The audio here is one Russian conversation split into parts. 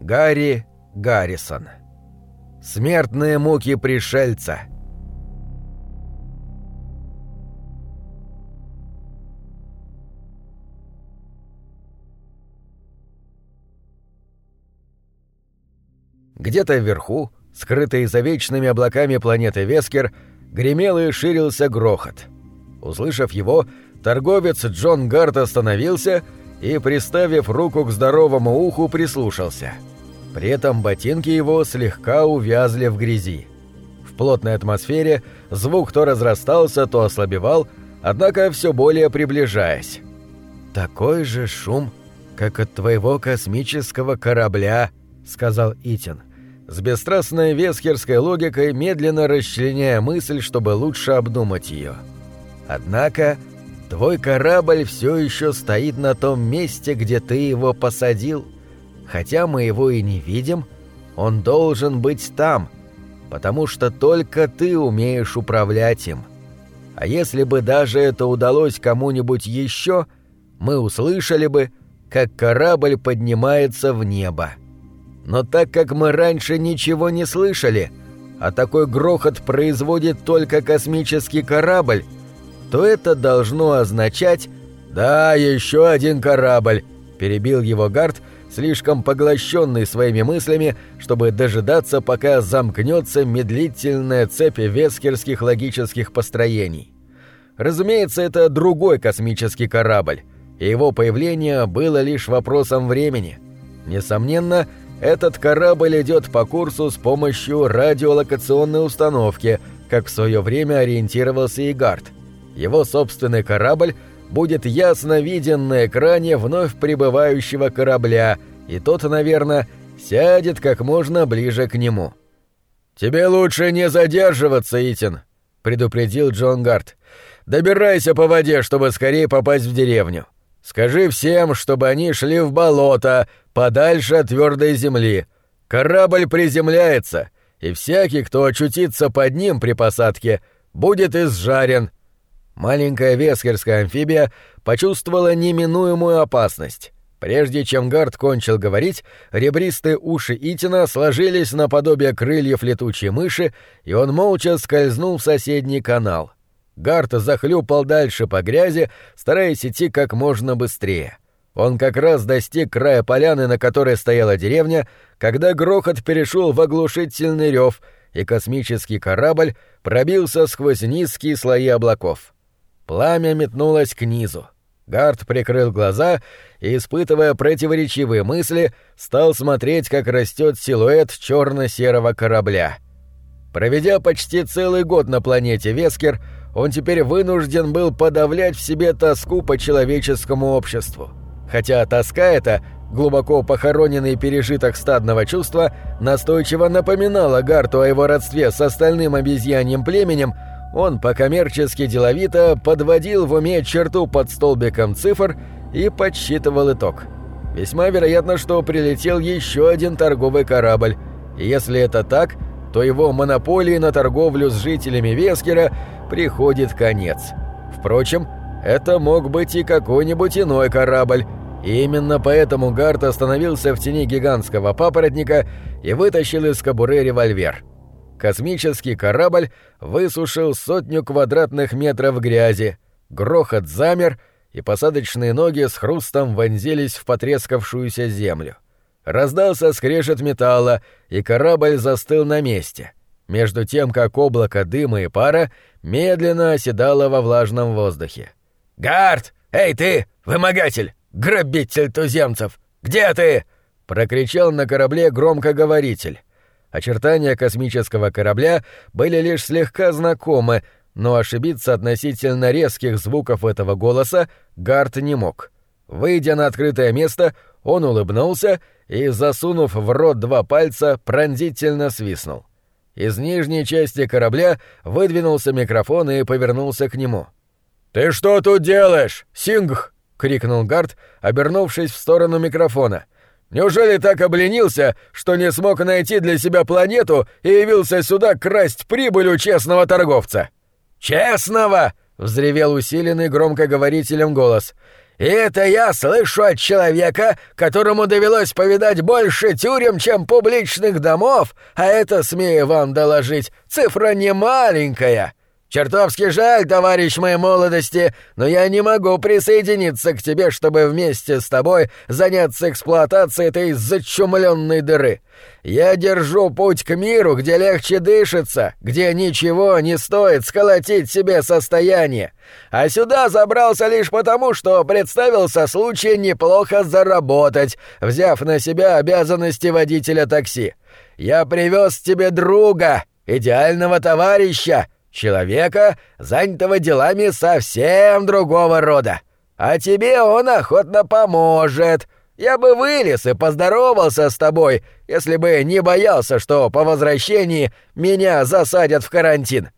Гарри Гаррисон. Смертные муки пришельца. Где-то вверху, скрытый за вечными облаками планеты Вескер, гремел и ширился грохот. Услышав его, торговец Джон Гарт остановился и, приставив руку к здоровому уху, прислушался. При этом ботинки его слегка увязли в грязи. В плотной атмосфере звук то разрастался, то ослабевал, однако все более приближаясь. «Такой же шум, как от твоего космического корабля», — сказал Итин, с бесстрастной вескерской логикой медленно расчленяя мысль, чтобы лучше обдумать ее. «Однако Твой корабль все еще стоит на том месте, где ты его посадил. Хотя мы его и не видим, он должен быть там, потому что только ты умеешь управлять им. А если бы даже это удалось кому-нибудь еще, мы услышали бы, как корабль поднимается в небо. Но так как мы раньше ничего не слышали, а такой грохот производит только космический корабль, то это должно означать «Да, еще один корабль», — перебил его Гард, слишком поглощенный своими мыслями, чтобы дожидаться, пока замкнется медлительная цепь вескерских логических построений. Разумеется, это другой космический корабль, и его появление было лишь вопросом времени. Несомненно, этот корабль идет по курсу с помощью радиолокационной установки, как в свое время ориентировался и Гард его собственный корабль будет ясно виден на экране вновь прибывающего корабля, и тот, наверное, сядет как можно ближе к нему. «Тебе лучше не задерживаться, Итин», — предупредил Джон Гарт. «Добирайся по воде, чтобы скорее попасть в деревню. Скажи всем, чтобы они шли в болото, подальше от твердой земли. Корабль приземляется, и всякий, кто очутится под ним при посадке, будет изжарен, Маленькая вескерская амфибия почувствовала неминуемую опасность. Прежде чем Гард кончил говорить, ребристые уши Итина сложились наподобие крыльев летучей мыши, и он молча скользнул в соседний канал. Гард захлюпал дальше по грязи, стараясь идти как можно быстрее. Он как раз достиг края поляны, на которой стояла деревня, когда грохот перешел в оглушительный рев, и космический корабль пробился сквозь низкие слои облаков. Пламя метнулось к низу. Гард прикрыл глаза и, испытывая противоречивые мысли, стал смотреть, как растет силуэт черно-серого корабля. Проведя почти целый год на планете Вескер, он теперь вынужден был подавлять в себе тоску по человеческому обществу. Хотя тоска эта, глубоко похороненный пережиток стадного чувства, настойчиво напоминала Гарту о его родстве с остальным обезьяньим племенем, он по-коммерчески деловито подводил в уме черту под столбиком цифр и подсчитывал итог. Весьма вероятно, что прилетел еще один торговый корабль, и если это так, то его монополии на торговлю с жителями Вескера приходит конец. Впрочем, это мог быть и какой-нибудь иной корабль, и именно поэтому Гарт остановился в тени гигантского папоротника и вытащил из кобуры револьвер – Космический корабль высушил сотню квадратных метров грязи, грохот замер, и посадочные ноги с хрустом вонзились в потрескавшуюся землю. Раздался скрежет металла, и корабль застыл на месте, между тем, как облако дыма и пара медленно оседало во влажном воздухе. «Гард! Эй ты, вымогатель! Грабитель туземцев! Где ты?» — прокричал на корабле громкоговоритель. Очертания космического корабля были лишь слегка знакомы, но ошибиться относительно резких звуков этого голоса Гарт не мог. Выйдя на открытое место, он улыбнулся и, засунув в рот два пальца, пронзительно свистнул. Из нижней части корабля выдвинулся микрофон и повернулся к нему. «Ты что тут делаешь, Сингх?» — крикнул Гарт, обернувшись в сторону микрофона — Неужели так обленился, что не смог найти для себя планету и явился сюда красть прибыль у честного торговца?» «Честного!» — взревел усиленный громкоговорителем голос. И это я слышу от человека, которому довелось повидать больше тюрем, чем публичных домов, а это, смею вам доложить, цифра не маленькая. Чертовски жаль, товарищ моей молодости, но я не могу присоединиться к тебе, чтобы вместе с тобой заняться эксплуатацией этой зачумленной дыры. Я держу путь к миру, где легче дышится, где ничего не стоит сколотить себе состояние. А сюда забрался лишь потому, что представился случай неплохо заработать, взяв на себя обязанности водителя такси. Я привез тебе друга, идеального товарища, человека, занятого делами совсем другого рода. А тебе он охотно поможет. Я бы вылез и поздоровался с тобой, если бы не боялся, что по возвращении меня засадят в карантин.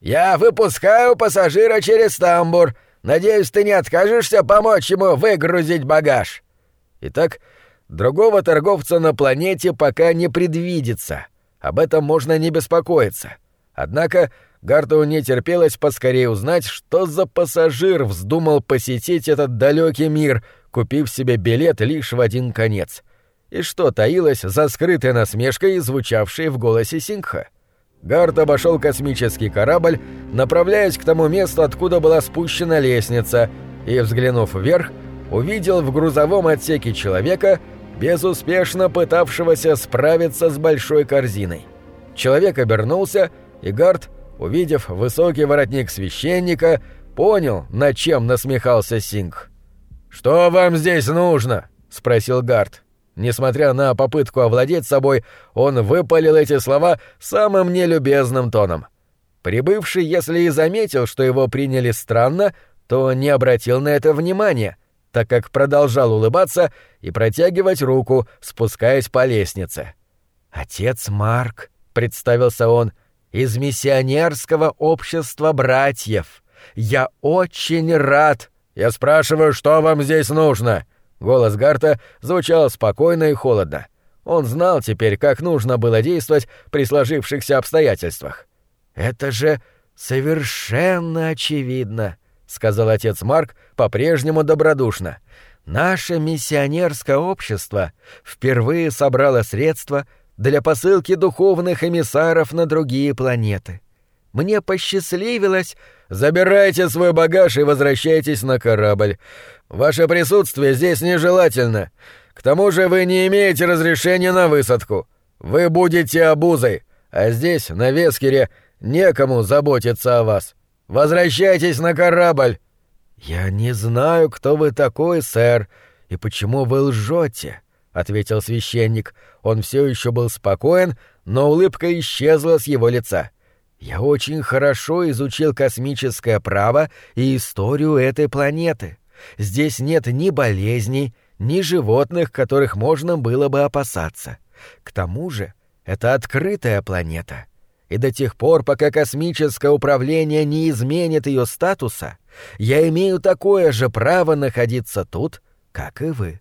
Я выпускаю пассажира через тамбур. Надеюсь, ты не откажешься помочь ему выгрузить багаж. Итак, другого торговца на планете пока не предвидится. Об этом можно не беспокоиться. Однако Гарту не терпелось поскорее узнать, что за пассажир вздумал посетить этот далекий мир, купив себе билет лишь в один конец. И что таилось за скрытой насмешкой, звучавшей в голосе Сингха. Гарт обошел космический корабль, направляясь к тому месту, откуда была спущена лестница, и, взглянув вверх, увидел в грузовом отсеке человека, безуспешно пытавшегося справиться с большой корзиной. Человек обернулся, и Гарт увидев высокий воротник священника, понял, над чем насмехался Синг. «Что вам здесь нужно?» — спросил Гард. Несмотря на попытку овладеть собой, он выпалил эти слова самым нелюбезным тоном. Прибывший, если и заметил, что его приняли странно, то не обратил на это внимания, так как продолжал улыбаться и протягивать руку, спускаясь по лестнице. «Отец Марк», — представился он, — из миссионерского общества братьев. Я очень рад. Я спрашиваю, что вам здесь нужно? Голос Гарта звучал спокойно и холодно. Он знал теперь, как нужно было действовать при сложившихся обстоятельствах. Это же совершенно очевидно, сказал отец Марк по-прежнему добродушно. Наше миссионерское общество впервые собрало средства для посылки духовных эмиссаров на другие планеты. Мне посчастливилось... Забирайте свой багаж и возвращайтесь на корабль. Ваше присутствие здесь нежелательно. К тому же вы не имеете разрешения на высадку. Вы будете обузой, а здесь, на Вескере, некому заботиться о вас. Возвращайтесь на корабль. Я не знаю, кто вы такой, сэр, и почему вы лжете, ответил священник. Он все еще был спокоен, но улыбка исчезла с его лица. «Я очень хорошо изучил космическое право и историю этой планеты. Здесь нет ни болезней, ни животных, которых можно было бы опасаться. К тому же это открытая планета. И до тех пор, пока космическое управление не изменит ее статуса, я имею такое же право находиться тут, как и вы.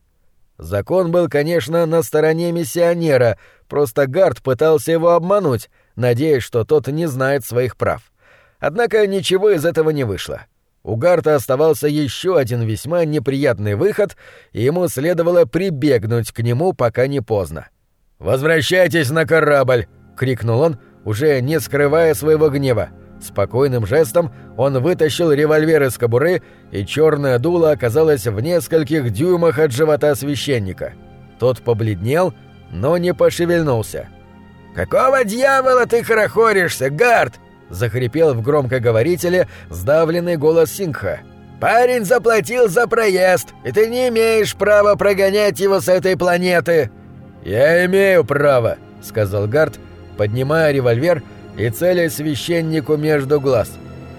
Закон был, конечно, на стороне миссионера, просто Гард пытался его обмануть, надеясь, что тот не знает своих прав. Однако ничего из этого не вышло. У Гарта оставался еще один весьма неприятный выход, и ему следовало прибегнуть к нему, пока не поздно. «Возвращайтесь на корабль!» — крикнул он, уже не скрывая своего гнева. Спокойным жестом он вытащил револьвер из кобуры, и черное дуло оказалось в нескольких дюймах от живота священника. Тот побледнел, но не пошевельнулся. «Какого дьявола ты хорохоришься, Гард?» — захрипел в громкоговорителе сдавленный голос Сингха. «Парень заплатил за проезд, и ты не имеешь права прогонять его с этой планеты!» «Я имею право», — сказал Гард, поднимая револьвер и целясь священнику между глаз.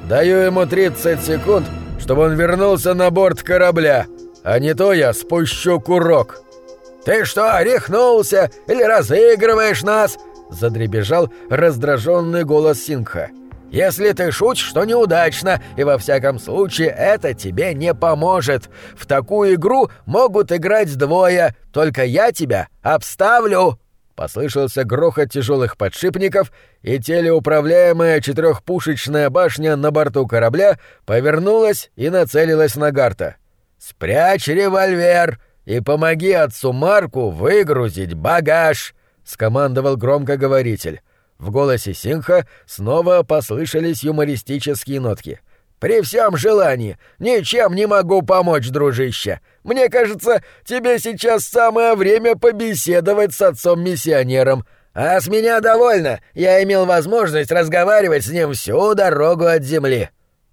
«Даю ему 30 секунд, чтобы он вернулся на борт корабля, а не то я спущу курок». «Ты что, рехнулся или разыгрываешь нас?» — задребежал раздраженный голос Сингха. «Если ты шутишь, что неудачно, и во всяком случае это тебе не поможет. В такую игру могут играть двое, только я тебя обставлю!» Послышался грохот тяжелых подшипников, и телеуправляемая четырехпушечная башня на борту корабля повернулась и нацелилась на Гарта. «Спрячь револьвер и помоги отцу Марку выгрузить багаж!» — скомандовал громкоговоритель. В голосе Синха снова послышались юмористические нотки. «При всем желании! Ничем не могу помочь, дружище! Мне кажется, тебе сейчас самое время побеседовать с отцом-миссионером. А с меня довольно! Я имел возможность разговаривать с ним всю дорогу от земли!»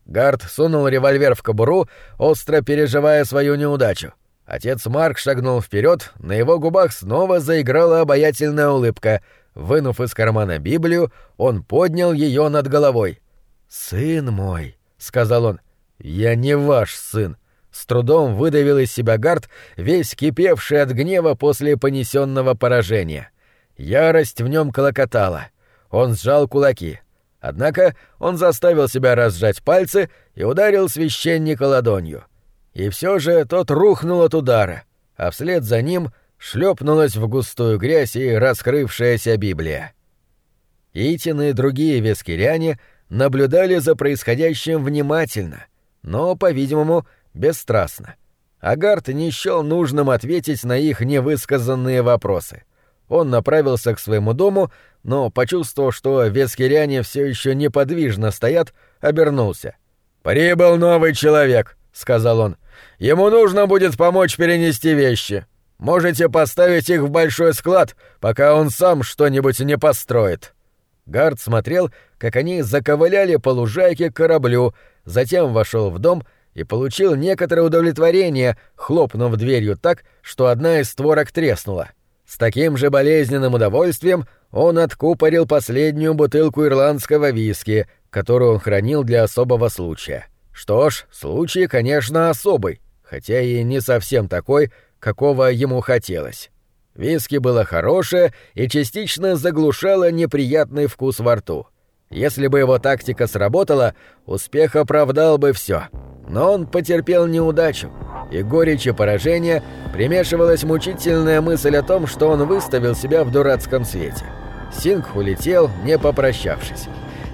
Гард сунул револьвер в кобуру, остро переживая свою неудачу. Отец Марк шагнул вперед, на его губах снова заиграла обаятельная улыбка. Вынув из кармана Библию, он поднял ее над головой. «Сын мой», — сказал он, — «я не ваш сын». С трудом выдавил из себя Гард, весь кипевший от гнева после понесенного поражения. Ярость в нем колокотала. Он сжал кулаки. Однако он заставил себя разжать пальцы и ударил священника ладонью. И все же тот рухнул от удара, а вслед за ним шлепнулась в густую грязь и раскрывшаяся Библия. Итин и другие вескиряне наблюдали за происходящим внимательно, но, по-видимому, бесстрастно. Агарт не счел нужным ответить на их невысказанные вопросы — он направился к своему дому, но, почувствовав, что вескиряне все еще неподвижно стоят, обернулся. «Прибыл новый человек», — сказал он. «Ему нужно будет помочь перенести вещи. Можете поставить их в большой склад, пока он сам что-нибудь не построит». Гард смотрел, как они заковыляли по лужайке к кораблю, затем вошел в дом и получил некоторое удовлетворение, хлопнув дверью так, что одна из створок треснула. — с таким же болезненным удовольствием он откупорил последнюю бутылку ирландского виски, которую он хранил для особого случая. Что ж, случай, конечно, особый, хотя и не совсем такой, какого ему хотелось. Виски было хорошее и частично заглушало неприятный вкус во рту. Если бы его тактика сработала, успех оправдал бы все. Но он потерпел неудачу и горечи поражения примешивалась мучительная мысль о том, что он выставил себя в дурацком свете. Синг улетел, не попрощавшись.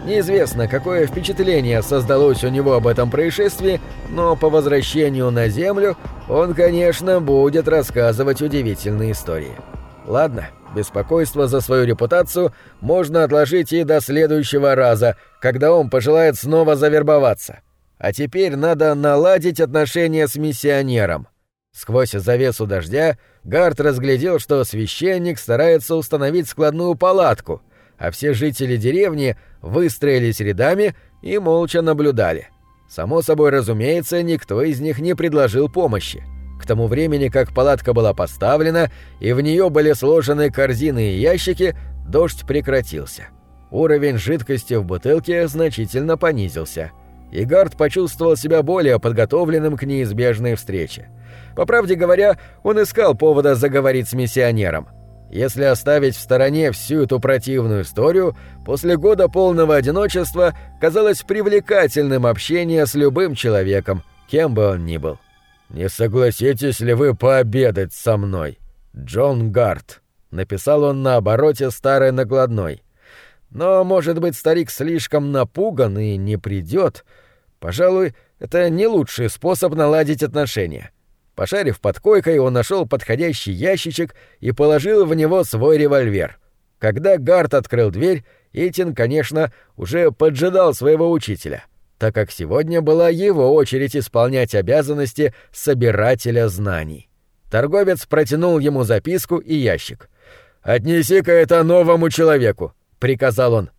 Неизвестно, какое впечатление создалось у него об этом происшествии, но по возвращению на Землю он, конечно, будет рассказывать удивительные истории. Ладно, беспокойство за свою репутацию можно отложить и до следующего раза, когда он пожелает снова завербоваться. А теперь надо наладить отношения с миссионером. Сквозь завесу дождя Гарт разглядел, что священник старается установить складную палатку, а все жители деревни выстроились рядами и молча наблюдали. Само собой разумеется, никто из них не предложил помощи. К тому времени, как палатка была поставлена и в нее были сложены корзины и ящики, дождь прекратился. Уровень жидкости в бутылке значительно понизился — и Гард почувствовал себя более подготовленным к неизбежной встрече. По правде говоря, он искал повода заговорить с миссионером. Если оставить в стороне всю эту противную историю, после года полного одиночества казалось привлекательным общение с любым человеком, кем бы он ни был. «Не согласитесь ли вы пообедать со мной?» «Джон Гарт», — написал он на обороте старой накладной. Но, может быть, старик слишком напуган и не придет. Пожалуй, это не лучший способ наладить отношения. Пошарив под койкой, он нашел подходящий ящичек и положил в него свой револьвер. Когда Гарт открыл дверь, Этин, конечно, уже поджидал своего учителя, так как сегодня была его очередь исполнять обязанности собирателя знаний. Торговец протянул ему записку и ящик. «Отнеси-ка это новому человеку», — приказал он.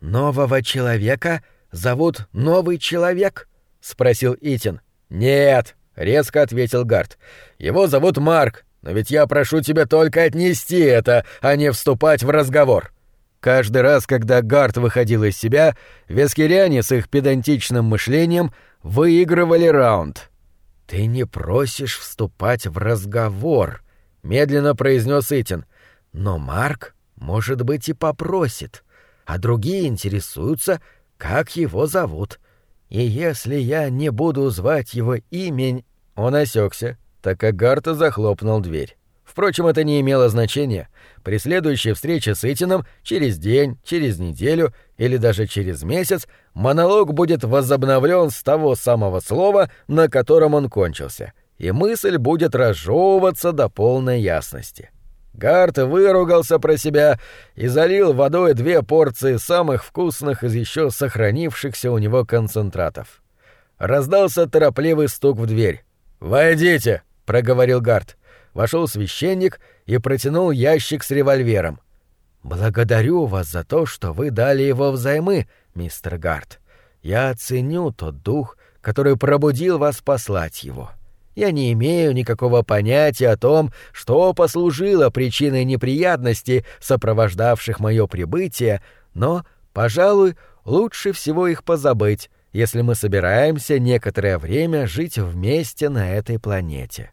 «Нового человека зовут Новый Человек?» — спросил Итин. «Нет», — резко ответил Гард. «Его зовут Марк, но ведь я прошу тебя только отнести это, а не вступать в разговор». Каждый раз, когда Гард выходил из себя, вескиряне с их педантичным мышлением выигрывали раунд. «Ты не просишь вступать в разговор», — медленно произнес Итин. «Но Марк может быть, и попросит, а другие интересуются, как его зовут. И если я не буду звать его имень...» Он осекся, так как Гарта захлопнул дверь. Впрочем, это не имело значения. При следующей встрече с Итином через день, через неделю или даже через месяц монолог будет возобновлен с того самого слова, на котором он кончился. и мысль будет разжевываться до полной ясности. Гарт выругался про себя и залил водой две порции самых вкусных из еще сохранившихся у него концентратов. Раздался торопливый стук в дверь. «Войдите!» — проговорил Гарт. Вошел священник и протянул ящик с револьвером. «Благодарю вас за то, что вы дали его взаймы, мистер Гарт. Я ценю тот дух, который пробудил вас послать его». Я не имею никакого понятия о том, что послужило причиной неприятностей, сопровождавших мое прибытие, но, пожалуй, лучше всего их позабыть, если мы собираемся некоторое время жить вместе на этой планете.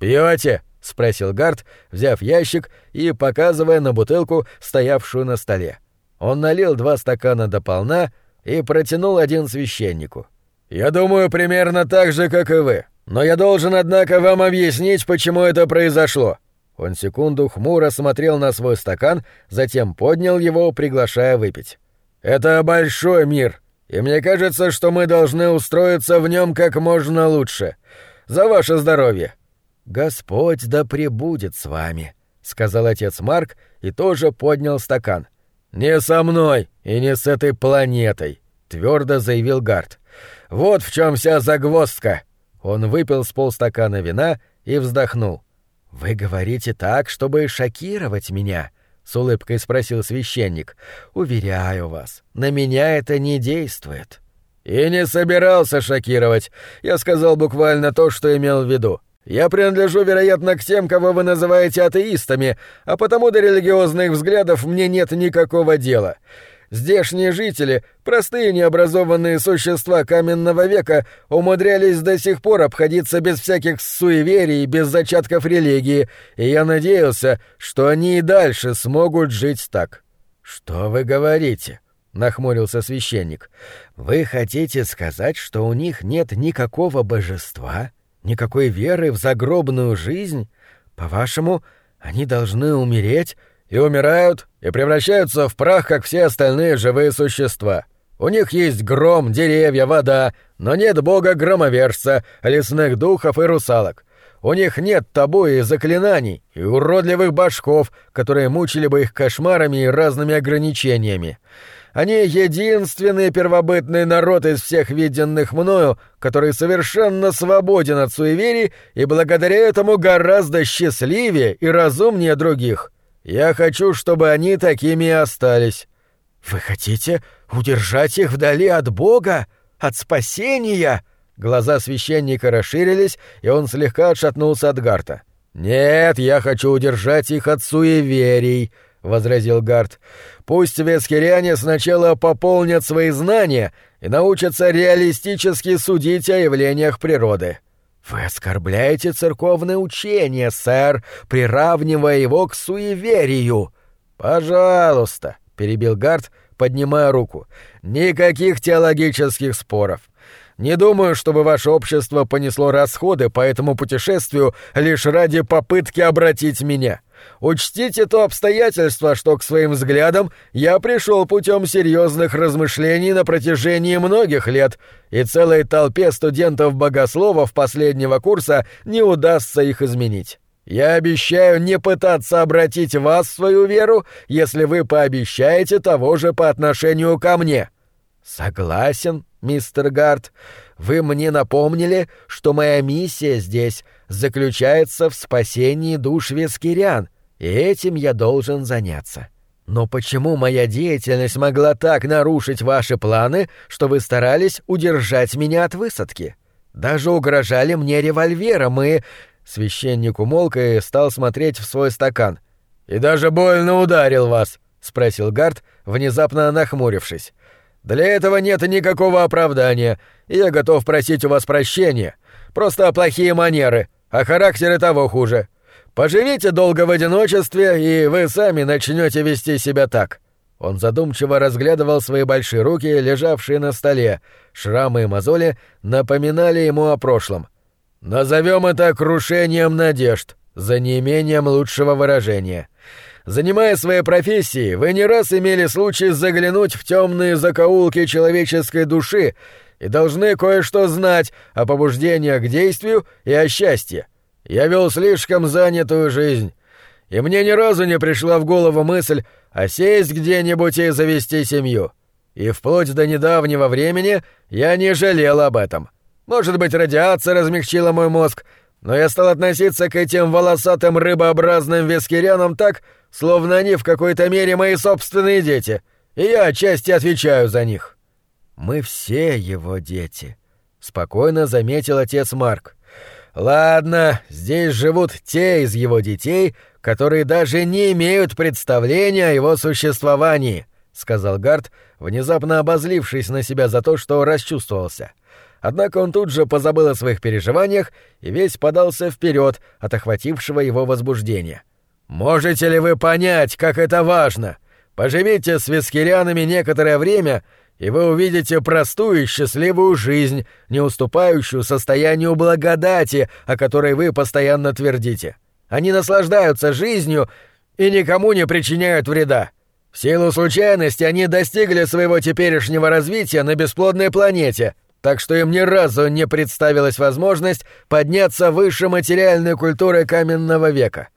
«Пьете?» — спросил Гард, взяв ящик и показывая на бутылку, стоявшую на столе. Он налил два стакана до полна и протянул один священнику. «Я думаю, примерно так же, как и вы. Но я должен, однако, вам объяснить, почему это произошло». Он секунду хмуро смотрел на свой стакан, затем поднял его, приглашая выпить. «Это большой мир, и мне кажется, что мы должны устроиться в нем как можно лучше. За ваше здоровье!» «Господь да пребудет с вами», — сказал отец Марк и тоже поднял стакан. «Не со мной и не с этой планетой», — твердо заявил Гард. «Вот в чем вся загвоздка. Он выпил с полстакана вина и вздохнул. «Вы говорите так, чтобы шокировать меня?» — с улыбкой спросил священник. «Уверяю вас, на меня это не действует». «И не собирался шокировать. Я сказал буквально то, что имел в виду. Я принадлежу, вероятно, к тем, кого вы называете атеистами, а потому до религиозных взглядов мне нет никакого дела. Здешние жители, простые необразованные существа каменного века, умудрялись до сих пор обходиться без всяких суеверий, без зачатков религии, и я надеялся, что они и дальше смогут жить так. Что вы говорите? нахмурился священник. Вы хотите сказать, что у них нет никакого божества, никакой веры в загробную жизнь? По-вашему, они должны умереть и умирают, и превращаются в прах, как все остальные живые существа. У них есть гром, деревья, вода, но нет бога-громовержца, лесных духов и русалок. У них нет табу и заклинаний, и уродливых башков, которые мучили бы их кошмарами и разными ограничениями. Они единственный первобытный народ из всех виденных мною, который совершенно свободен от суеверий и благодаря этому гораздо счастливее и разумнее других. Я хочу, чтобы они такими и остались. Вы хотите удержать их вдали от Бога, от спасения? Глаза священника расширились, и он слегка отшатнулся от Гарта. Нет, я хочу удержать их от суеверий, возразил Гарт. Пусть вескиряне сначала пополнят свои знания и научатся реалистически судить о явлениях природы. «Вы оскорбляете церковное учение, сэр, приравнивая его к суеверию». «Пожалуйста», — перебил Гард, поднимая руку, — «никаких теологических споров. Не думаю, чтобы ваше общество понесло расходы по этому путешествию лишь ради попытки обратить меня. Учтите то обстоятельство, что к своим взглядам я пришел путем серьезных размышлений на протяжении многих лет, и целой толпе студентов-богословов последнего курса не удастся их изменить. Я обещаю не пытаться обратить вас в свою веру, если вы пообещаете того же по отношению ко мне. Согласен, мистер Гарт. Вы мне напомнили, что моя миссия здесь заключается в спасении душ вескирян, и этим я должен заняться. Но почему моя деятельность могла так нарушить ваши планы, что вы старались удержать меня от высадки? Даже угрожали мне револьвером и...» Священник умолк и стал смотреть в свой стакан. «И даже больно ударил вас», — спросил Гард, внезапно нахмурившись. «Для этого нет никакого оправдания, и я готов просить у вас прощения. Просто плохие манеры, а характер и того хуже. Поживите долго в одиночестве, и вы сами начнете вести себя так». Он задумчиво разглядывал свои большие руки, лежавшие на столе. Шрамы и мозоли напоминали ему о прошлом. «Назовем это крушением надежд, за неимением лучшего выражения. Занимаясь своей профессией, вы не раз имели случай заглянуть в темные закоулки человеческой души и должны кое-что знать о побуждениях к действию и о счастье. Я вел слишком занятую жизнь, и мне ни разу не пришла в голову мысль осесть где-нибудь и завести семью. И вплоть до недавнего времени я не жалел об этом. Может быть, радиация размягчила мой мозг, но я стал относиться к этим волосатым рыбообразным вескирянам так, словно они в какой-то мере мои собственные дети, и я отчасти отвечаю за них. Мы все его дети, спокойно заметил отец Марк. Ладно, здесь живут те из его детей, которые даже не имеют представления о его существовании, сказал Гард, внезапно обозлившись на себя за то, что расчувствовался. Однако он тут же позабыл о своих переживаниях и весь подался вперед от охватившего его возбуждения. «Можете ли вы понять, как это важно? Поживите с вискирянами некоторое время, и вы увидите простую и счастливую жизнь, не уступающую состоянию благодати, о которой вы постоянно твердите. Они наслаждаются жизнью и никому не причиняют вреда. В силу случайности они достигли своего теперешнего развития на бесплодной планете — так что им ни разу не представилась возможность подняться выше материальной культуры каменного века.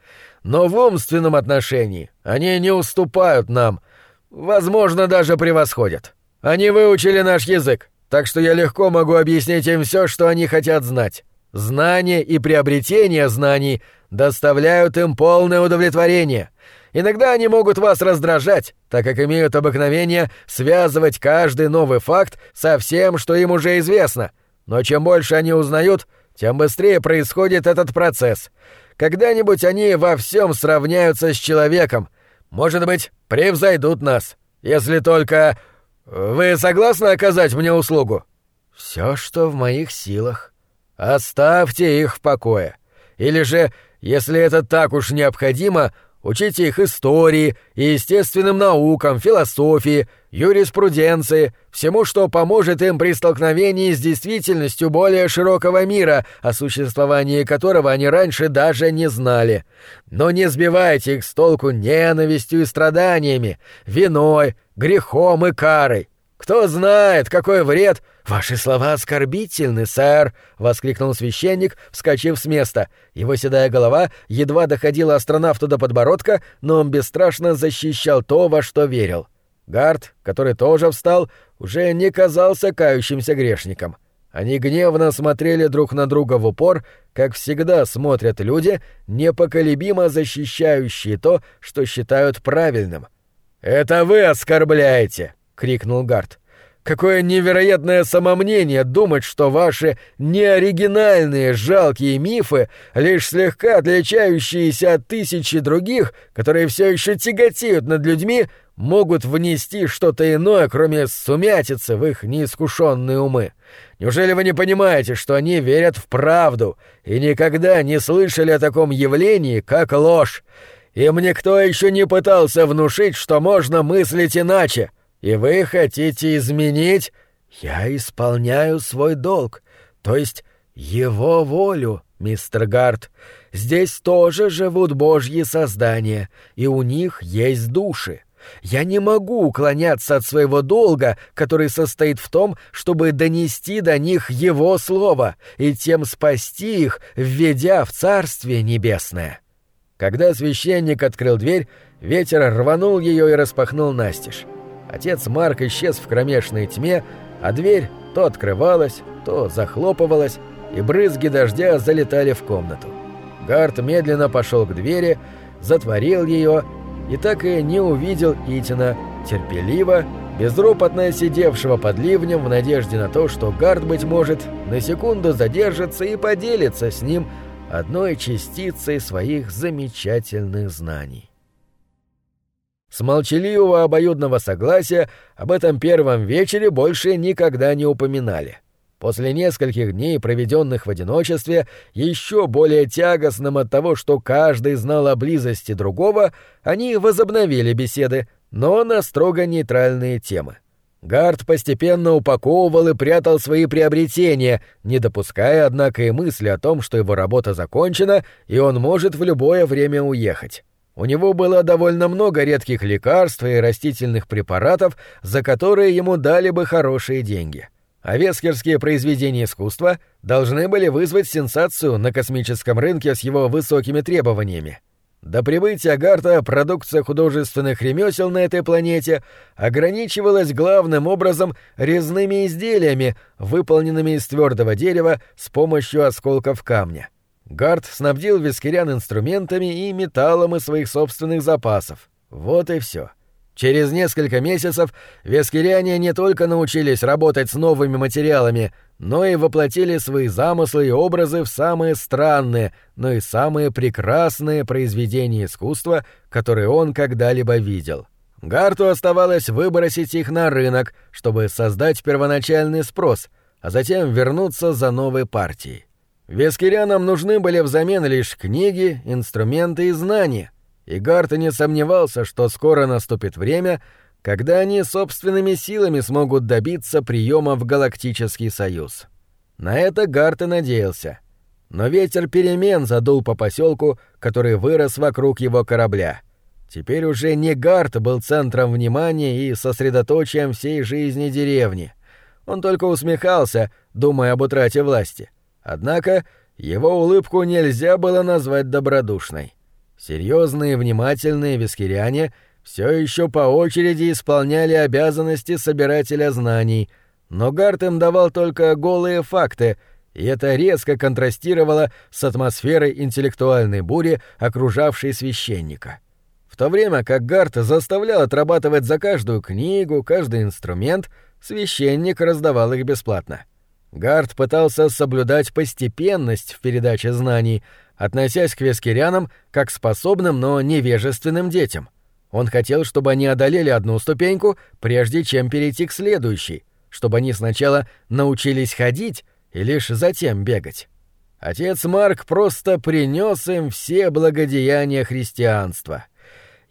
Но в умственном отношении они не уступают нам, возможно, даже превосходят. Они выучили наш язык, так что я легко могу объяснить им все, что они хотят знать. Знание и приобретение знаний доставляют им полное удовлетворение — Иногда они могут вас раздражать, так как имеют обыкновение связывать каждый новый факт со всем, что им уже известно. Но чем больше они узнают, тем быстрее происходит этот процесс. Когда-нибудь они во всем сравняются с человеком. Может быть, превзойдут нас. Если только... Вы согласны оказать мне услугу? Все, что в моих силах. Оставьте их в покое. Или же, если это так уж необходимо, Учите их истории, естественным наукам, философии, юриспруденции, всему, что поможет им при столкновении с действительностью более широкого мира, о существовании которого они раньше даже не знали. Но не сбивайте их с толку ненавистью и страданиями, виной, грехом и карой. Кто знает, какой вред «Ваши слова оскорбительны, сэр!» — воскликнул священник, вскочив с места. Его седая голова едва доходила астронавту до подбородка, но он бесстрашно защищал то, во что верил. Гард, который тоже встал, уже не казался кающимся грешником. Они гневно смотрели друг на друга в упор, как всегда смотрят люди, непоколебимо защищающие то, что считают правильным. «Это вы оскорбляете!» — крикнул Гард. Какое невероятное самомнение думать, что ваши неоригинальные жалкие мифы, лишь слегка отличающиеся от тысячи других, которые все еще тяготеют над людьми, могут внести что-то иное, кроме сумятицы в их неискушенные умы. Неужели вы не понимаете, что они верят в правду и никогда не слышали о таком явлении, как ложь? Им никто еще не пытался внушить, что можно мыслить иначе — и вы хотите изменить? Я исполняю свой долг, то есть его волю, мистер Гарт. Здесь тоже живут божьи создания, и у них есть души. Я не могу уклоняться от своего долга, который состоит в том, чтобы донести до них его слово и тем спасти их, введя в Царствие Небесное. Когда священник открыл дверь, ветер рванул ее и распахнул настежь. Отец Марк исчез в кромешной тьме, а дверь то открывалась, то захлопывалась, и брызги дождя залетали в комнату. Гарт медленно пошел к двери, затворил ее и так и не увидел Итина, терпеливо, безропотно сидевшего под ливнем в надежде на то, что Гарт, быть может, на секунду задержится и поделится с ним одной частицей своих замечательных знаний. С молчаливого обоюдного согласия об этом первом вечере больше никогда не упоминали. После нескольких дней, проведенных в одиночестве, еще более тягостным от того, что каждый знал о близости другого, они возобновили беседы, но на строго нейтральные темы. Гард постепенно упаковывал и прятал свои приобретения, не допуская, однако, и мысли о том, что его работа закончена, и он может в любое время уехать. У него было довольно много редких лекарств и растительных препаратов, за которые ему дали бы хорошие деньги. а вескерские произведения искусства должны были вызвать сенсацию на космическом рынке с его высокими требованиями. До прибытия Гарта продукция художественных ремесел на этой планете ограничивалась главным образом резными изделиями, выполненными из твердого дерева с помощью осколков камня. Гарт снабдил вискирян инструментами и металлом из своих собственных запасов. Вот и все. Через несколько месяцев вескиряне не только научились работать с новыми материалами, но и воплотили свои замыслы и образы в самые странные, но и самые прекрасные произведения искусства, которые он когда-либо видел. Гарту оставалось выбросить их на рынок, чтобы создать первоначальный спрос, а затем вернуться за новой партией. Вескирянам нужны были взамен лишь книги, инструменты и знания — и Гарт не сомневался, что скоро наступит время, когда они собственными силами смогут добиться приема в Галактический Союз. На это Гарт и надеялся. Но ветер перемен задул по поселку, который вырос вокруг его корабля. Теперь уже не Гарт был центром внимания и сосредоточием всей жизни деревни. Он только усмехался, думая об утрате власти. Однако его улыбку нельзя было назвать добродушной. Серьезные внимательные вискиряне все еще по очереди исполняли обязанности собирателя знаний, но Гарт им давал только голые факты, и это резко контрастировало с атмосферой интеллектуальной бури, окружавшей священника. В то время как Гарт заставлял отрабатывать за каждую книгу, каждый инструмент, священник раздавал их бесплатно. Гарт пытался соблюдать постепенность в передаче знаний — относясь к вескирянам как к способным, но невежественным детям. Он хотел, чтобы они одолели одну ступеньку, прежде чем перейти к следующей, чтобы они сначала научились ходить и лишь затем бегать. Отец Марк просто принес им все благодеяния христианства.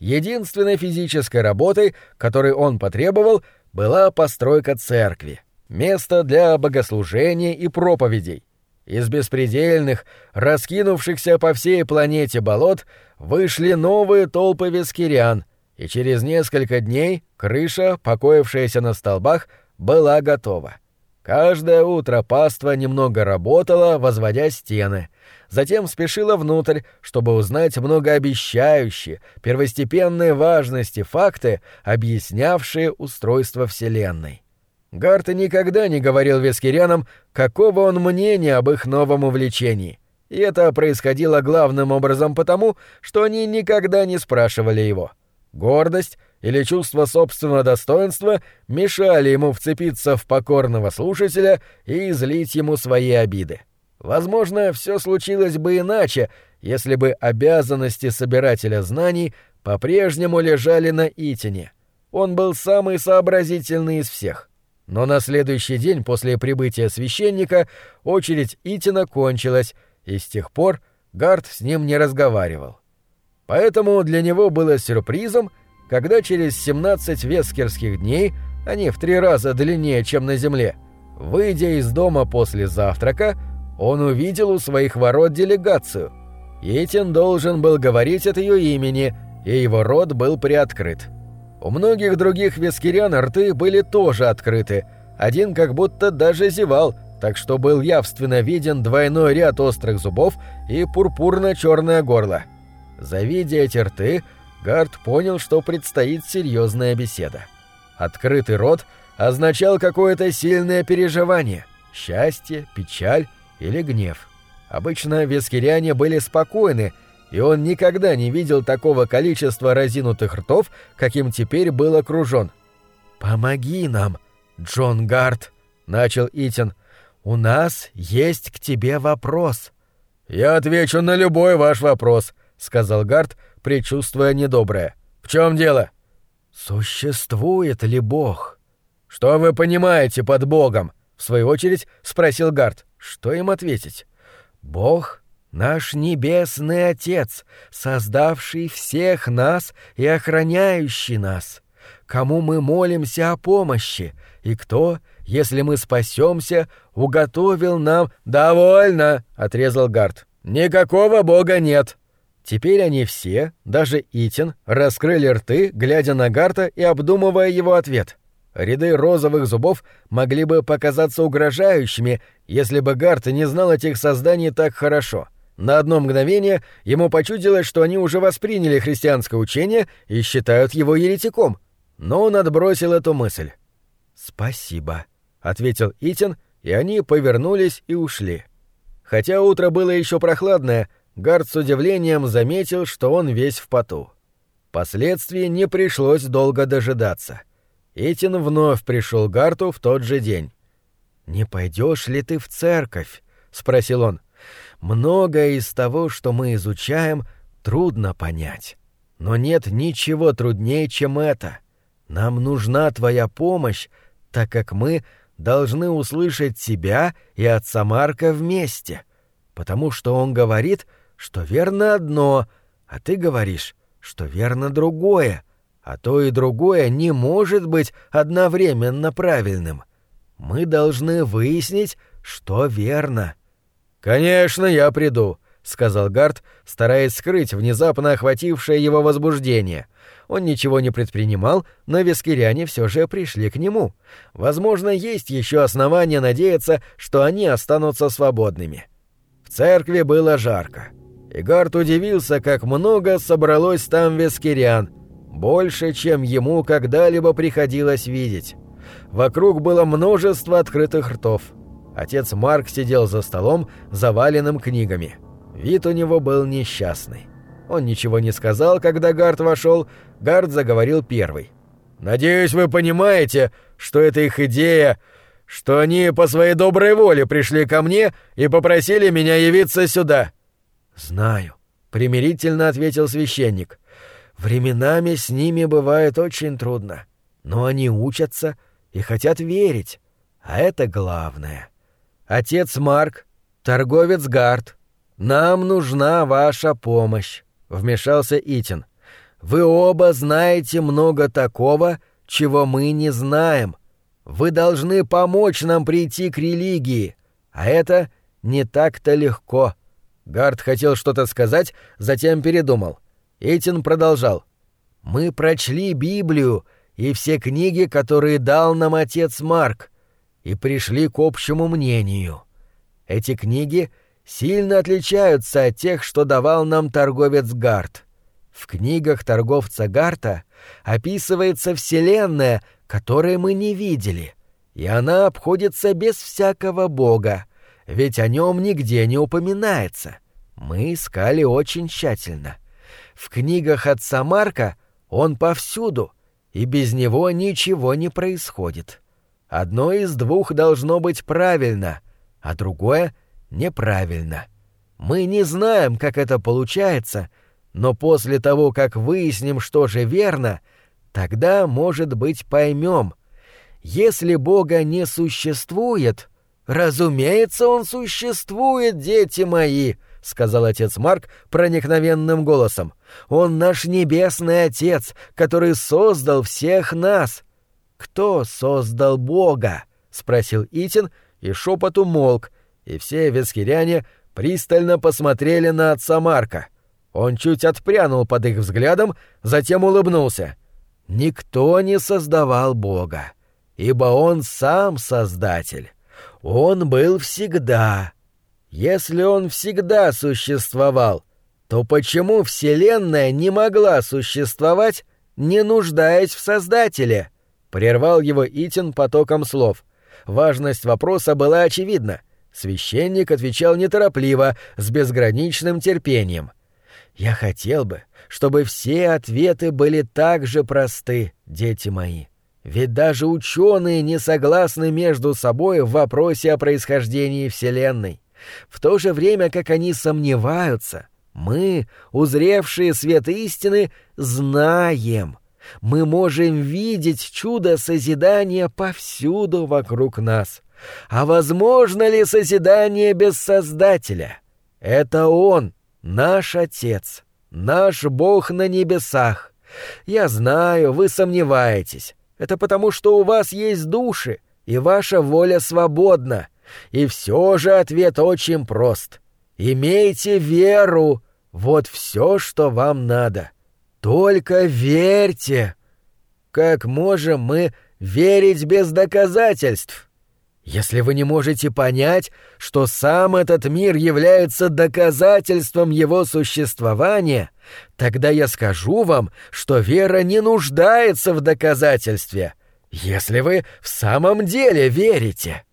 Единственной физической работой, которой он потребовал, была постройка церкви, место для богослужения и проповедей, из беспредельных, раскинувшихся по всей планете болот, вышли новые толпы вескирян, и через несколько дней крыша, покоившаяся на столбах, была готова. Каждое утро паства немного работала, возводя стены. Затем спешила внутрь, чтобы узнать многообещающие, первостепенные важности факты, объяснявшие устройство Вселенной. Гарт никогда не говорил вескирянам, какого он мнения об их новом увлечении. И это происходило главным образом потому, что они никогда не спрашивали его. Гордость или чувство собственного достоинства мешали ему вцепиться в покорного слушателя и излить ему свои обиды. Возможно, все случилось бы иначе, если бы обязанности собирателя знаний по-прежнему лежали на Итине. Он был самый сообразительный из всех. Но на следующий день после прибытия священника очередь Итина кончилась, и с тех пор Гард с ним не разговаривал. Поэтому для него было сюрпризом, когда через 17 вескерских дней, они в три раза длиннее, чем на земле, выйдя из дома после завтрака, он увидел у своих ворот делегацию. Итин должен был говорить от ее имени, и его рот был приоткрыт. У многих других вескирян рты были тоже открыты, один как будто даже зевал, так что был явственно виден двойной ряд острых зубов и пурпурно-черное горло. Завидя эти рты, Гард понял, что предстоит серьезная беседа. Открытый рот означал какое-то сильное переживание — счастье, печаль или гнев. Обычно вескиряне были спокойны — и он никогда не видел такого количества разинутых ртов, каким теперь был окружен. «Помоги нам, Джон Гарт», — начал Итин. «У нас есть к тебе вопрос». «Я отвечу на любой ваш вопрос», — сказал Гарт, предчувствуя недоброе. «В чем дело?» «Существует ли Бог?» «Что вы понимаете под Богом?» — в свою очередь спросил Гарт. Что им ответить? «Бог Наш Небесный Отец, создавший всех нас и охраняющий нас, кому мы молимся о помощи, и кто, если мы спасемся, уготовил нам... «Довольно!» — отрезал Гард. «Никакого бога нет!» Теперь они все, даже Итин, раскрыли рты, глядя на Гарта и обдумывая его ответ. Ряды розовых зубов могли бы показаться угрожающими, если бы Гарт не знал этих созданий так хорошо. На одно мгновение ему почудилось, что они уже восприняли христианское учение и считают его еретиком. Но он отбросил эту мысль. «Спасибо», — ответил Итин, и они повернулись и ушли. Хотя утро было еще прохладное, Гард с удивлением заметил, что он весь в поту. Последствий не пришлось долго дожидаться. Итин вновь пришел Гарту в тот же день. «Не пойдешь ли ты в церковь?» — спросил он. «Многое из того, что мы изучаем, трудно понять. Но нет ничего труднее, чем это. Нам нужна твоя помощь, так как мы должны услышать тебя и отца Марка вместе, потому что он говорит, что верно одно, а ты говоришь, что верно другое, а то и другое не может быть одновременно правильным. Мы должны выяснить, что верно. Конечно, я приду, сказал Гард, стараясь скрыть внезапно охватившее его возбуждение. Он ничего не предпринимал, но вискиряне все же пришли к нему. Возможно, есть еще основания надеяться, что они останутся свободными. В церкви было жарко. И Гард удивился, как много собралось там вескирян, больше, чем ему когда-либо приходилось видеть. Вокруг было множество открытых ртов. Отец Марк сидел за столом, заваленным книгами. Вид у него был несчастный. Он ничего не сказал, когда Гард вошел. Гард заговорил первый. «Надеюсь, вы понимаете, что это их идея, что они по своей доброй воле пришли ко мне и попросили меня явиться сюда». «Знаю», — примирительно ответил священник. «Временами с ними бывает очень трудно, но они учатся и хотят верить, а это главное. Отец Марк, торговец Гард, нам нужна ваша помощь», — вмешался Итин. «Вы оба знаете много такого, чего мы не знаем. Вы должны помочь нам прийти к религии, а это не так-то легко». Гард хотел что-то сказать, затем передумал. Этин продолжал. «Мы прочли Библию и все книги, которые дал нам отец Марк, и пришли к общему мнению. Эти книги сильно отличаются от тех, что давал нам торговец Гард. В книгах торговца Гарта описывается Вселенная, которой мы не видели, и она обходится без всякого бога, ведь о нем нигде не упоминается. Мы искали очень тщательно. В книгах отца Марка он повсюду, и без него ничего не происходит. Одно из двух должно быть правильно, а другое — неправильно. Мы не знаем, как это получается, но после того, как выясним, что же верно, тогда, может быть, поймем. Если Бога не существует, «Разумеется, он существует, дети мои», — сказал отец Марк проникновенным голосом. «Он наш небесный отец, который создал всех нас». «Кто создал Бога?» — спросил Итин, и шепот умолк, и все вескиряне пристально посмотрели на отца Марка. Он чуть отпрянул под их взглядом, затем улыбнулся. «Никто не создавал Бога, ибо Он сам Создатель». Он был всегда. Если он всегда существовал, то почему Вселенная не могла существовать, не нуждаясь в Создателе? Прервал его Итин потоком слов. Важность вопроса была очевидна. Священник отвечал неторопливо, с безграничным терпением. «Я хотел бы, чтобы все ответы были так же просты, дети мои. Ведь даже ученые не согласны между собой в вопросе о происхождении Вселенной. В то же время, как они сомневаются, мы, узревшие свет истины, знаем. Мы можем видеть чудо созидания повсюду вокруг нас. А возможно ли созидание без Создателя? Это Он, наш Отец, наш Бог на небесах. Я знаю, вы сомневаетесь. Это потому, что у вас есть души, и ваша воля свободна. И все же ответ очень прост. Имейте веру. Вот все, что вам надо. Только верьте. Как можем мы верить без доказательств. Если вы не можете понять, что сам этот мир является доказательством его существования, тогда я скажу вам, что вера не нуждается в доказательстве, если вы в самом деле верите.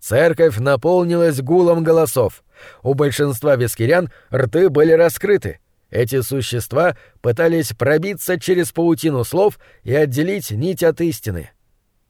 Церковь наполнилась гулом голосов. У большинства вискирян рты были раскрыты. Эти существа пытались пробиться через паутину слов и отделить нить от истины.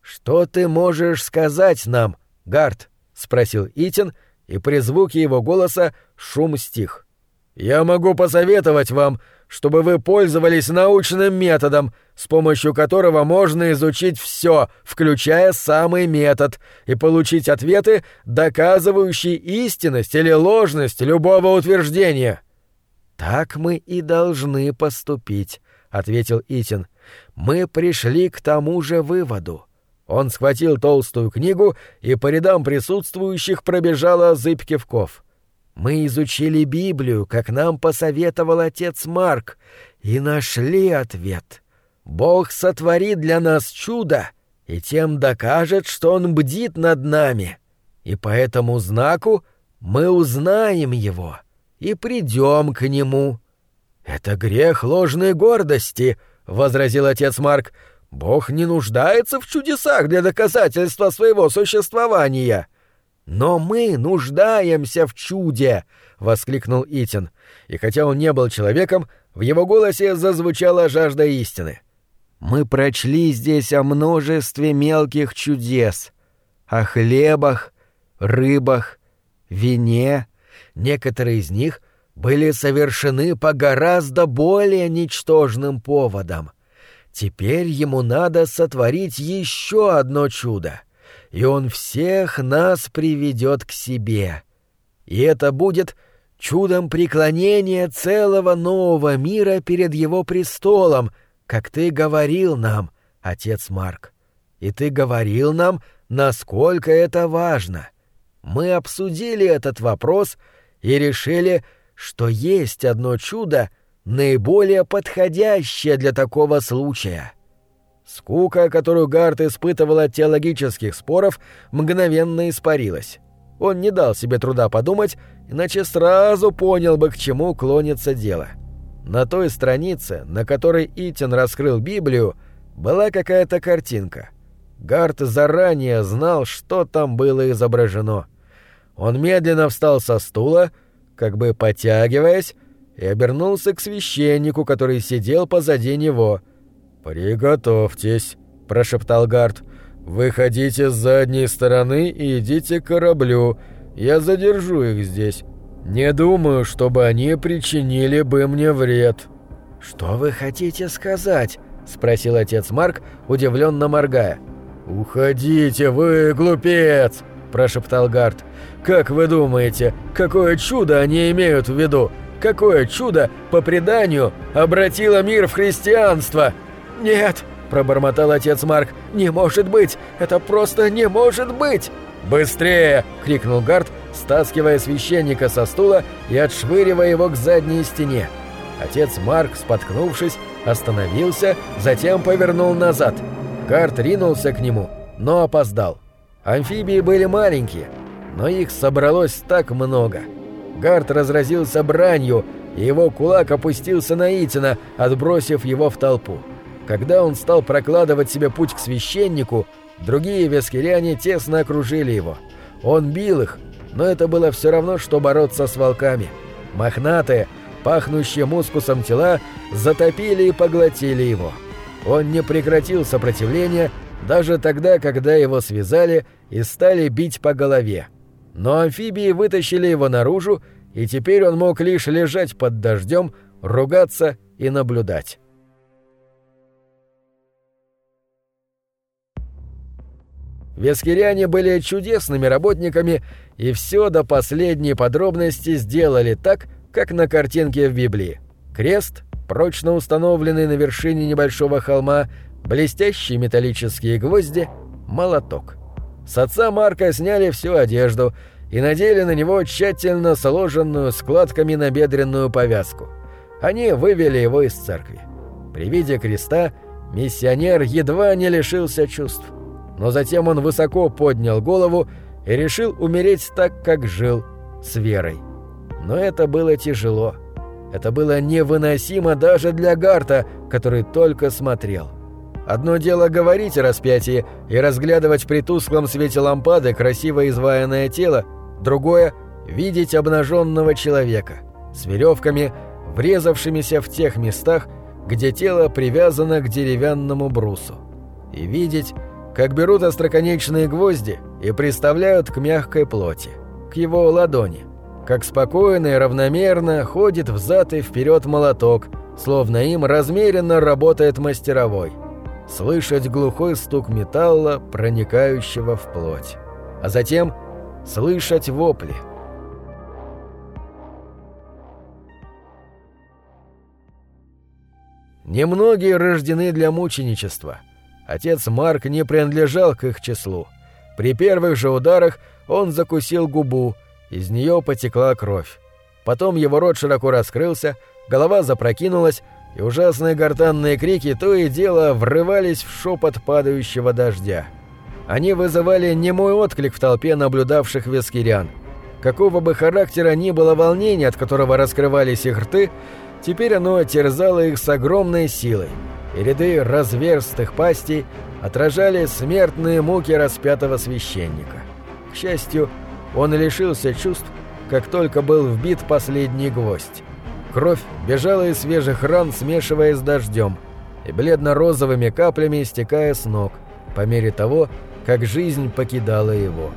«Что ты можешь сказать нам, Гард?» — спросил Итин, и при звуке его голоса шум стих. «Я могу посоветовать вам, чтобы вы пользовались научным методом, с помощью которого можно изучить все, включая самый метод, и получить ответы, доказывающие истинность или ложность любого утверждения». «Так мы и должны поступить», — ответил Итин. «Мы пришли к тому же выводу». Он схватил толстую книгу, и по рядам присутствующих пробежала зыбь кивков. «Мы изучили Библию, как нам посоветовал отец Марк, и нашли ответ. Бог сотворит для нас чудо, и тем докажет, что Он бдит над нами. И по этому знаку мы узнаем Его» и придем к нему». «Это грех ложной гордости», — возразил отец Марк. «Бог не нуждается в чудесах для доказательства своего существования». «Но мы нуждаемся в чуде!» — воскликнул Итин. И хотя он не был человеком, в его голосе зазвучала жажда истины. «Мы прочли здесь о множестве мелких чудес, о хлебах, рыбах, вине, Некоторые из них были совершены по гораздо более ничтожным поводам. Теперь ему надо сотворить еще одно чудо, и он всех нас приведет к себе. И это будет чудом преклонения целого нового мира перед его престолом, как ты говорил нам, отец Марк. И ты говорил нам, насколько это важно. Мы обсудили этот вопрос — и решили, что есть одно чудо, наиболее подходящее для такого случая. Скука, которую Гарт испытывал от теологических споров, мгновенно испарилась. Он не дал себе труда подумать, иначе сразу понял бы, к чему клонится дело. На той странице, на которой Итин раскрыл Библию, была какая-то картинка. Гарт заранее знал, что там было изображено — он медленно встал со стула, как бы потягиваясь, и обернулся к священнику, который сидел позади него. «Приготовьтесь», — прошептал Гард. «Выходите с задней стороны и идите к кораблю. Я задержу их здесь. Не думаю, чтобы они причинили бы мне вред». «Что вы хотите сказать?» — спросил отец Марк, удивленно моргая. «Уходите вы, глупец!» – прошептал Гард. «Как вы думаете, какое чудо они имеют в виду? Какое чудо, по преданию, обратило мир в христианство?» «Нет!» – пробормотал отец Марк. «Не может быть! Это просто не может быть!» «Быстрее!» – крикнул Гард, стаскивая священника со стула и отшвыривая его к задней стене. Отец Марк, споткнувшись, остановился, затем повернул назад. Гард ринулся к нему, но опоздал. Амфибии были маленькие, но их собралось так много. Гард разразился бранью, и его кулак опустился на Итина, отбросив его в толпу. Когда он стал прокладывать себе путь к священнику, другие вескиряне тесно окружили его. Он бил их, но это было все равно, что бороться с волками. Мохнатые, пахнущие мускусом тела, затопили и поглотили его. Он не прекратил сопротивления, даже тогда, когда его связали и стали бить по голове. Но амфибии вытащили его наружу, и теперь он мог лишь лежать под дождем, ругаться и наблюдать. Вескиряне были чудесными работниками и все до последней подробности сделали так, как на картинке в Библии. Крест, прочно установленный на вершине небольшого холма, блестящие металлические гвозди, молоток. С отца Марка сняли всю одежду и надели на него тщательно сложенную складками набедренную повязку. Они вывели его из церкви. При виде креста миссионер едва не лишился чувств. но затем он высоко поднял голову и решил умереть так, как жил, с верой. Но это было тяжело. Это было невыносимо даже для Гарта, который только смотрел. Одно дело говорить о распятии и разглядывать при тусклом свете лампады красиво изваянное тело, другое — видеть обнаженного человека с веревками, врезавшимися в тех местах, где тело привязано к деревянному брусу. И видеть, как берут остроконечные гвозди и приставляют к мягкой плоти, к его ладони, как спокойно и равномерно ходит взад и вперед молоток, словно им размеренно работает мастеровой — слышать глухой стук металла, проникающего в плоть. А затем слышать вопли. Немногие рождены для мученичества. Отец Марк не принадлежал к их числу. При первых же ударах он закусил губу, из нее потекла кровь. Потом его рот широко раскрылся, голова запрокинулась, и ужасные гортанные крики то и дело врывались в шепот падающего дождя. Они вызывали немой отклик в толпе наблюдавших вескирян. Какого бы характера ни было волнение, от которого раскрывались их рты, теперь оно терзало их с огромной силой, и ряды разверстых пастей отражали смертные муки распятого священника. К счастью, он лишился чувств, как только был вбит последний гвоздь. Кровь бежала из свежих ран, смешиваясь с дождем, и бледно-розовыми каплями стекая с ног, по мере того, как жизнь покидала его.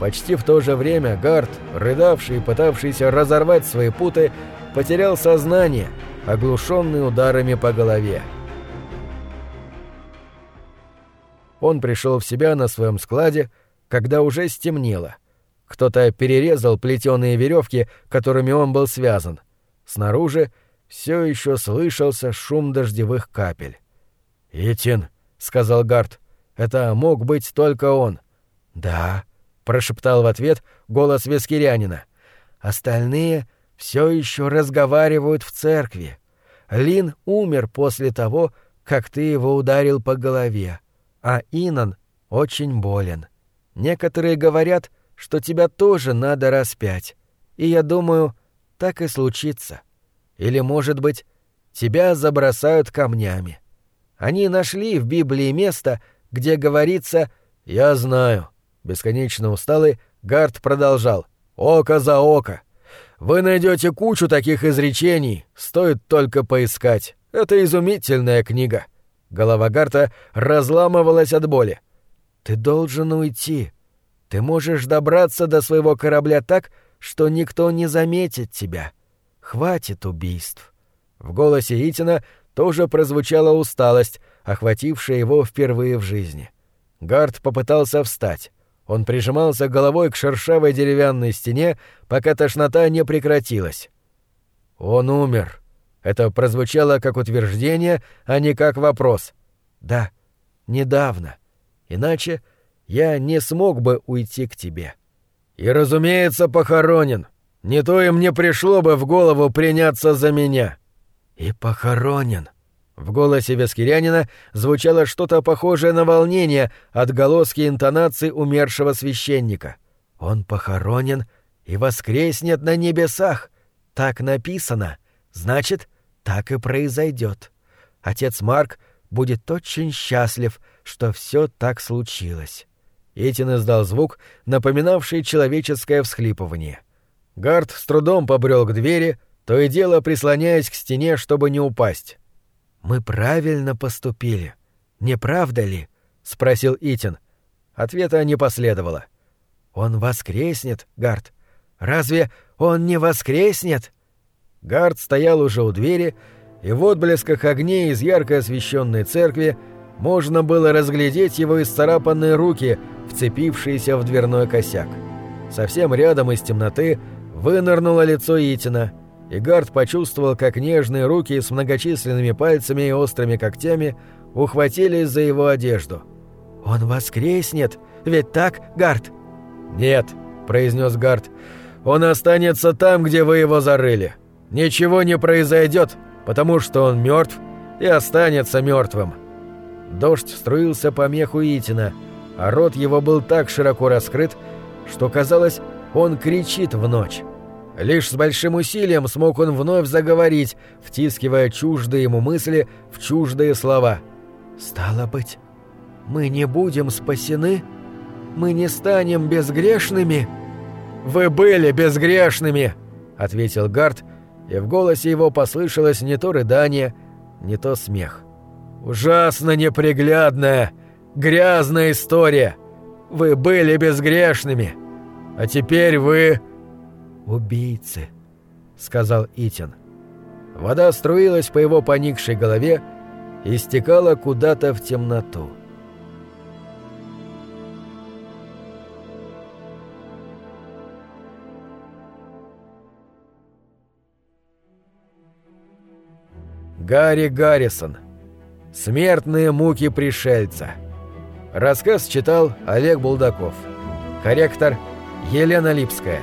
Почти в то же время Гард, рыдавший и пытавшийся разорвать свои путы, потерял сознание, оглушенный ударами по голове. Он пришел в себя на своем складе, когда уже стемнело. Кто-то перерезал плетеные веревки, которыми он был связан. Снаружи все еще слышался шум дождевых капель. «Итин», — сказал Гард, — «это мог быть только он». «Да», — прошептал в ответ голос Вескирянина. «Остальные все еще разговаривают в церкви. Лин умер после того, как ты его ударил по голове, а Инан очень болен. Некоторые говорят, что тебя тоже надо распять, и я думаю, так и случится. Или, может быть, тебя забросают камнями. Они нашли в Библии место, где говорится «Я знаю». Бесконечно усталый, Гард продолжал «Око за око». Вы найдете кучу таких изречений, стоит только поискать. Это изумительная книга. Голова Гарта разламывалась от боли. Ты должен уйти. Ты можешь добраться до своего корабля так, что никто не заметит тебя. Хватит убийств. В голосе Итина тоже прозвучала усталость, охватившая его впервые в жизни. Гард попытался встать. Он прижимался головой к шершавой деревянной стене, пока тошнота не прекратилась. «Он умер». Это прозвучало как утверждение, а не как вопрос. «Да, недавно. Иначе я не смог бы уйти к тебе». И, разумеется, похоронен. Не то им не пришло бы в голову приняться за меня. И похоронен. В голосе Вескирянина звучало что-то похожее на волнение, отголоски интонаций умершего священника. Он похоронен и воскреснет на небесах. Так написано. Значит, так и произойдет. Отец Марк будет очень счастлив, что все так случилось. Этин издал звук, напоминавший человеческое всхлипывание. Гард с трудом побрел к двери, то и дело прислоняясь к стене, чтобы не упасть. «Мы правильно поступили, не правда ли?» — спросил Итин. Ответа не последовало. «Он воскреснет, Гард. Разве он не воскреснет?» Гард стоял уже у двери, и в отблесках огней из ярко освещенной церкви можно было разглядеть его исцарапанные руки, вцепившиеся в дверной косяк. Совсем рядом из темноты вынырнуло лицо Итина, и Гард почувствовал, как нежные руки с многочисленными пальцами и острыми когтями ухватились за его одежду. «Он воскреснет, ведь так, Гард?» «Нет», — произнес Гард, — «он останется там, где вы его зарыли. Ничего не произойдет, потому что он мертв и останется мертвым». Дождь струился по меху Итина — а рот его был так широко раскрыт, что казалось, он кричит в ночь. Лишь с большим усилием смог он вновь заговорить, втискивая чуждые ему мысли в чуждые слова. «Стало быть, мы не будем спасены? Мы не станем безгрешными?» «Вы были безгрешными!» — ответил Гард, и в голосе его послышалось не то рыдание, не то смех. «Ужасно неприглядная, грязная история! Вы были безгрешными, а теперь вы...» «Убийцы», — сказал Итин. Вода струилась по его поникшей голове и стекала куда-то в темноту. Гарри Гаррисон. Смертные муки пришельца. Рассказ читал Олег Булдаков. Корректор Елена Липская.